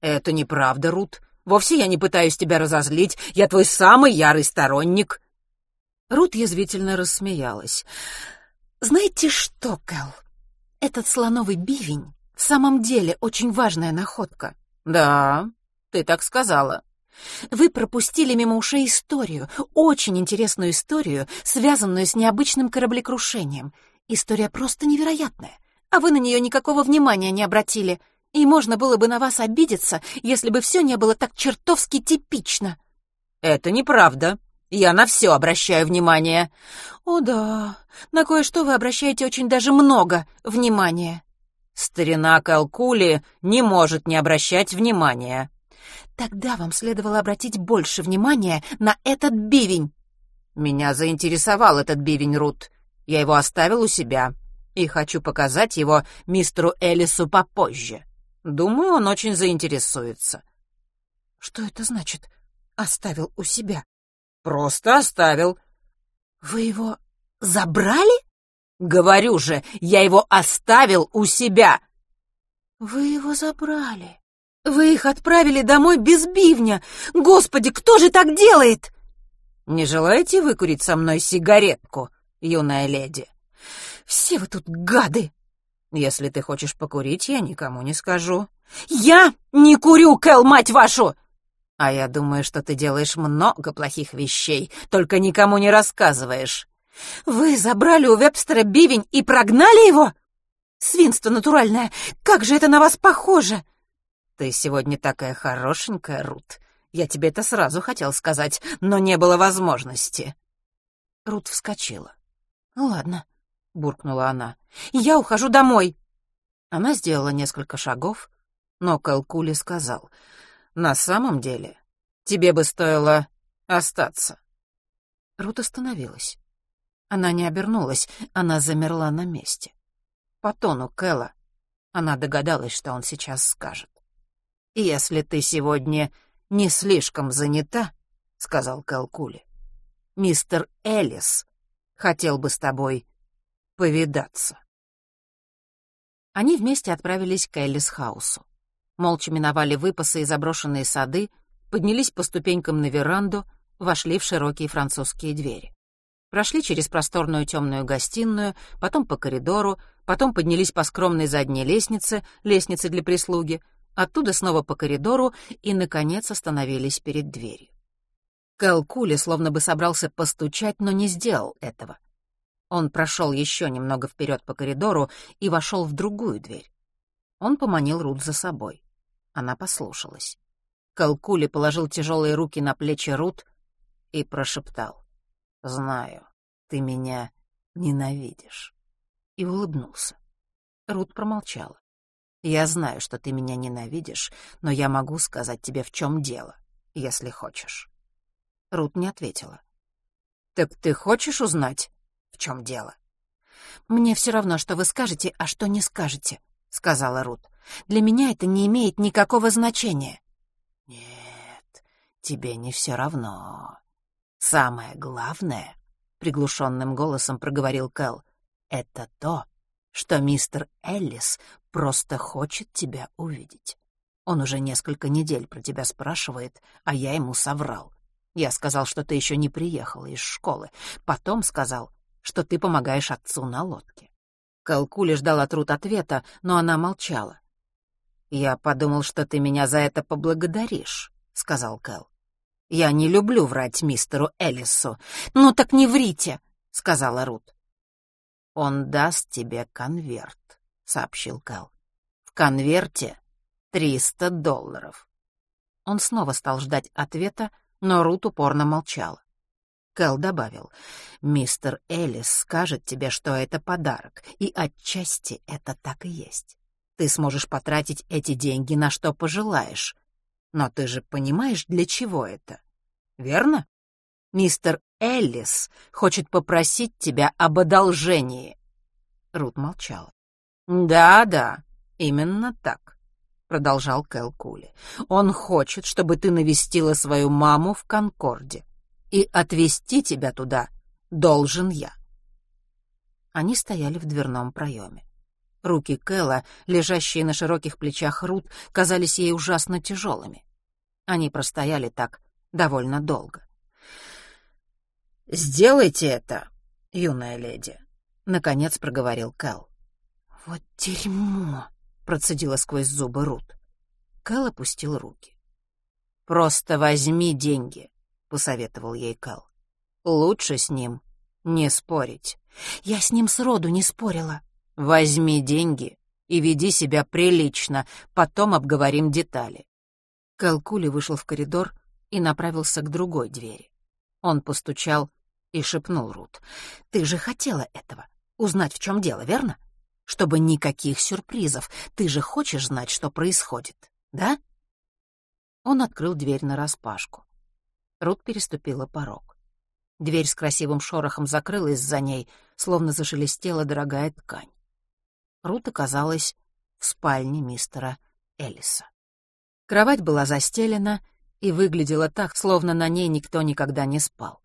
«Это неправда, Рут. Вовсе я не пытаюсь тебя разозлить. Я твой самый ярый сторонник». Рут язвительно рассмеялась. «Знаете что, Кэл? Этот слоновый бивень в самом деле очень важная находка». «Да, ты так сказала». Вы пропустили мимо ушей историю, очень интересную историю, связанную с необычным кораблекрушением. История просто невероятная, а вы на нее никакого внимания не обратили. И можно было бы на вас обидеться, если бы все не было так чертовски типично. Это неправда. Я на все обращаю внимание. О да, на кое-что вы обращаете очень даже много внимания. Старина Калкули не может не обращать внимания. Тогда вам следовало обратить больше внимания на этот бивень. Меня заинтересовал этот бивень, Рут. Я его оставил у себя и хочу показать его мистеру Элису попозже. Думаю, он очень заинтересуется. Что это значит? Оставил у себя? Просто оставил. Вы его забрали? Говорю же, я его оставил у себя. Вы его забрали. Вы их отправили домой без бивня. Господи, кто же так делает? Не желаете выкурить со мной сигаретку? юная леди. Все вы тут гады. Если ты хочешь покурить, я никому не скажу. Я не курю, Кэл, мать вашу! А я думаю, что ты делаешь много плохих вещей, только никому не рассказываешь. Вы забрали у Вебстера бивень и прогнали его? Свинство натуральное, как же это на вас похоже! Ты сегодня такая хорошенькая, Рут. Я тебе это сразу хотел сказать, но не было возможности. Рут вскочила. «Ну ладно», — буркнула она. «Я ухожу домой». Она сделала несколько шагов, но Калкули сказал, «На самом деле, тебе бы стоило остаться». Рут остановилась. Она не обернулась, она замерла на месте. По тону Кэлла она догадалась, что он сейчас скажет. «Если ты сегодня не слишком занята», — сказал Калкули, — «мистер Элис хотел бы с тобой повидаться. Они вместе отправились к Эллис-хаусу. Молча миновали выпасы и заброшенные сады, поднялись по ступенькам на веранду, вошли в широкие французские двери. Прошли через просторную темную гостиную, потом по коридору, потом поднялись по скромной задней лестнице, лестнице для прислуги, оттуда снова по коридору и, наконец, остановились перед дверью. Кэл Кули словно бы собрался постучать, но не сделал этого. Он прошел еще немного вперед по коридору и вошел в другую дверь. Он поманил Рут за собой. Она послушалась. Калкули положил тяжелые руки на плечи Рут и прошептал. «Знаю, ты меня ненавидишь». И улыбнулся. Рут промолчала. «Я знаю, что ты меня ненавидишь, но я могу сказать тебе, в чем дело, если хочешь». Рут не ответила. «Так ты хочешь узнать, в чем дело?» «Мне все равно, что вы скажете, а что не скажете», — сказала Рут. «Для меня это не имеет никакого значения». «Нет, тебе не все равно. Самое главное, — приглушенным голосом проговорил Кэл, — это то, что мистер Эллис просто хочет тебя увидеть. Он уже несколько недель про тебя спрашивает, а я ему соврал. Я сказал, что ты еще не приехала из школы. Потом сказал, что ты помогаешь отцу на лодке. Калкули ждал от Рут ответа, но она молчала. «Я подумал, что ты меня за это поблагодаришь», — сказал Кэл. «Я не люблю врать мистеру Элису». «Ну так не врите», — сказала Рут. он даст тебе конверт», — сообщил Кэл. «В конверте триста долларов». Он снова стал ждать ответа, но Рут упорно молчала. Кэл добавил, «Мистер Элис скажет тебе, что это подарок, и отчасти это так и есть. Ты сможешь потратить эти деньги на что пожелаешь. Но ты же понимаешь, для чего это, верно? Мистер Элис хочет попросить тебя об одолжении». Рут молчала. «Да-да, именно так», — продолжал Кэл Кули. «Он хочет, чтобы ты навестила свою маму в Конкорде и отвезти тебя туда должен я». Они стояли в дверном проеме. Руки Кэлла, лежащие на широких плечах Рут, казались ей ужасно тяжелыми. Они простояли так довольно долго. «Сделайте это, юная леди», — наконец проговорил Кэл. «Вот дерьмо!» — процедила сквозь зубы Рут. Кэл опустил руки. «Просто возьми деньги», — посоветовал ей Кэл. «Лучше с ним не спорить». «Я с ним сроду не спорила». «Возьми деньги и веди себя прилично, потом обговорим детали». Кэл Кули вышел в коридор и направился к другой двери. Он постучал и шепнул Рут. «Ты же хотела этого, узнать, в чем дело, верно? Чтобы никаких сюрпризов. Ты же хочешь знать, что происходит, да?» Он открыл дверь нараспашку. Рут переступила порог. Дверь с красивым шорохом закрылась за ней, словно зашелестела дорогая ткань. Рут оказалась в спальне мистера Элиса. Кровать была застелена и выглядела так, словно на ней никто никогда не спал.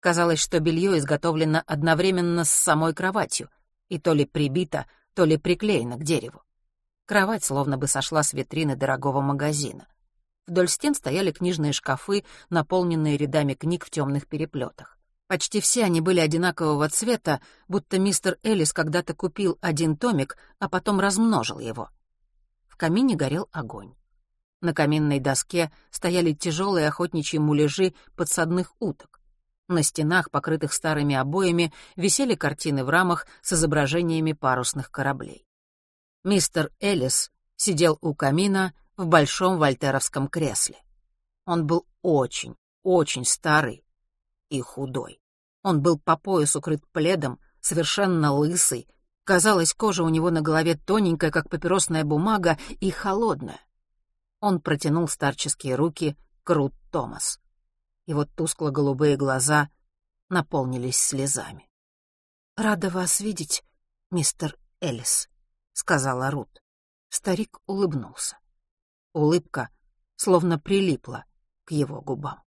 Казалось, что белье изготовлено одновременно с самой кроватью и то ли прибито, то ли приклеено к дереву. Кровать словно бы сошла с витрины дорогого магазина. Вдоль стен стояли книжные шкафы, наполненные рядами книг в темных переплетах. Почти все они были одинакового цвета, будто мистер Элис когда-то купил один томик, а потом размножил его. В камине горел огонь. На каминной доске стояли тяжелые охотничьи муляжи подсадных уток. На стенах, покрытых старыми обоями, висели картины в рамах с изображениями парусных кораблей. Мистер Элис сидел у камина в большом вольтеровском кресле. Он был очень, очень старый и худой. Он был по пояс укрыт пледом, совершенно лысый. Казалось, кожа у него на голове тоненькая, как папиросная бумага, и холодная. Он протянул старческие руки к Рут Томас. Его тускло-голубые глаза наполнились слезами. «Рада вас видеть, мистер Элис», — сказала Рут. Старик улыбнулся. Улыбка словно прилипла к его губам.